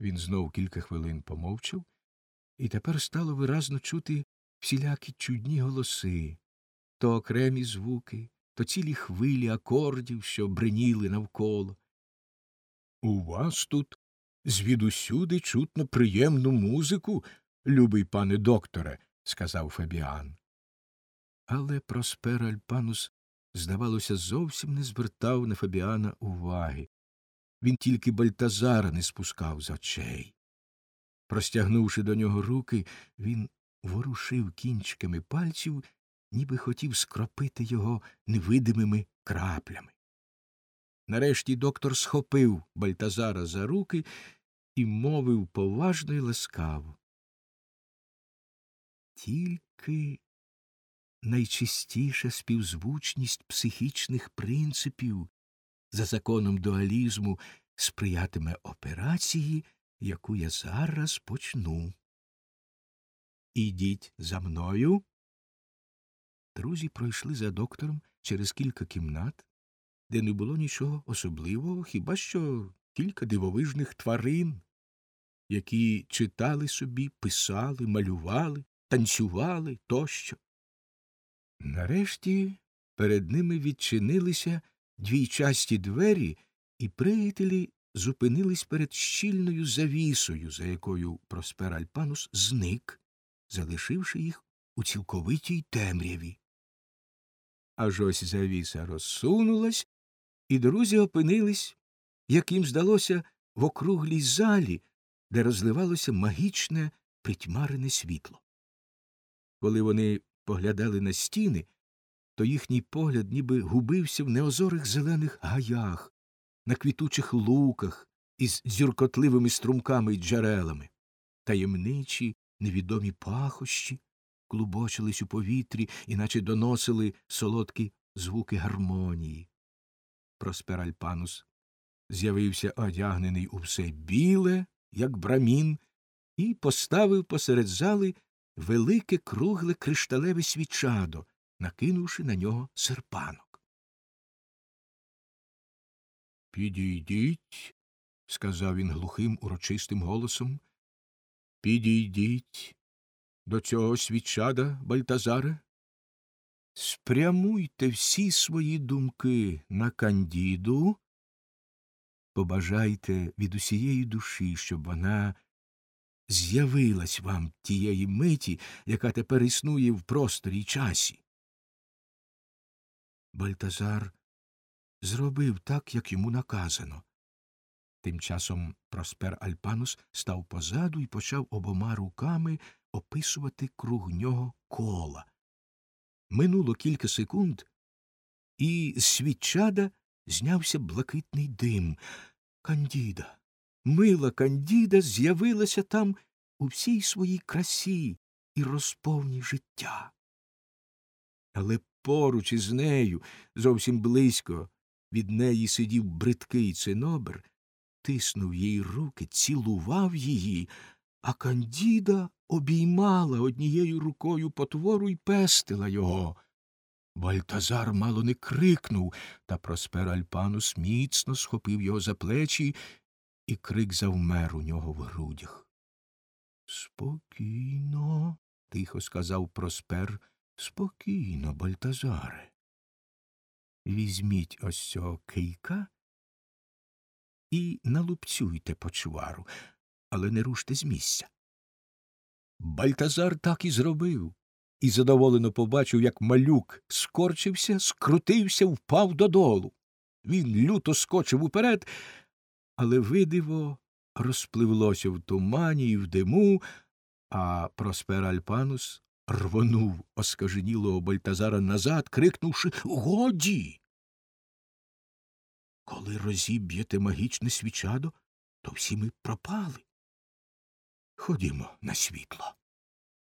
Він знов кілька хвилин помовчав, і тепер стало виразно чути всілякі чудні голоси, то окремі звуки, то цілі хвилі акордів, що бриніли навколо. У вас тут звідусюди чутно приємну музику, любий пане докторе, сказав Фабіан. Але Проспер Альпанус, здавалося, зовсім не звертав на Фабіана уваги. Він тільки Бальтазара не спускав з очей. Простягнувши до нього руки, він ворушив кінчиками пальців, ніби хотів скропити його невидимими краплями. Нарешті доктор схопив Бальтазара за руки і мовив поважно й ласкаво. Тільки найчистіша співзвучність психічних принципів за законом дуалізму сприятиме операції, яку я зараз почну. Ідіть за мною. Друзі пройшли за доктором через кілька кімнат, де не було нічого особливого, хіба що кілька дивовижних тварин, які читали собі, писали, малювали, танцювали тощо. Нарешті перед ними відчинилися двійчасті двері, і приятелі зупинились перед щільною завісою, за якою Проспер Альпанус зник, залишивши їх у цілковитій темряві. Аж ось завіса розсунулась, і друзі опинились, як їм здалося, в округлій залі, де розливалося магічне притьмарене світло. Коли вони поглядали на стіни, то їхній погляд ніби губився в неозорих зелених гаях, на квітучих луках із дзюркотливими струмками й джерелами, таємничі невідомі пахощі клубочились у повітрі, іначе доносили солодкі звуки гармонії. Проспер Альпанус з'явився одягнений у все біле, як брамін, і поставив посеред зали велике кругле кришталеве свічадо, накинувши на нього серпанок. Підійдіть, сказав він глухим, урочистим голосом. Підійдіть до цього свічада, Бальтазаре. Спрямуйте всі свої думки на кандіду, побажайте від усієї душі, щоб вона з'явилась вам тієї миті, яка тепер існує в просторі часі. Бальтазар зробив так, як йому наказано. Тим часом Проспер Альпанус став позаду і почав обома руками описувати круг нього кола. Минуло кілька секунд, і з свічада знявся блакитний дим. Кандіда, мила Кандіда з'явилася там у всій своїй красі і розповні життя. Але поруч із нею, зовсім близько, від неї сидів бридкий цинобер, тиснув їй руки, цілував її, а Кандіда обіймала однією рукою потвору і пестила його. Бальтазар мало не крикнув, та Проспер Альпанус міцно схопив його за плечі, і крик завмер у нього в грудях. Спокійно, тихо сказав Проспер, спокійно, Бальтазаре. Візьміть ось цього кийка і налупцюйте почвару, але не руште з місця. Бальтазар так і зробив, і задоволено побачив, як малюк скорчився, скрутився, впав додолу. Він люто скочив уперед, але видиво розпливлося в тумані і в диму, а Проспер Альпанус рвонув оскаженілого Бальтазара назад, крикнувши Годі. Коли розіб'єте магічне свічадо, то всі ми пропали. Ходімо на світло.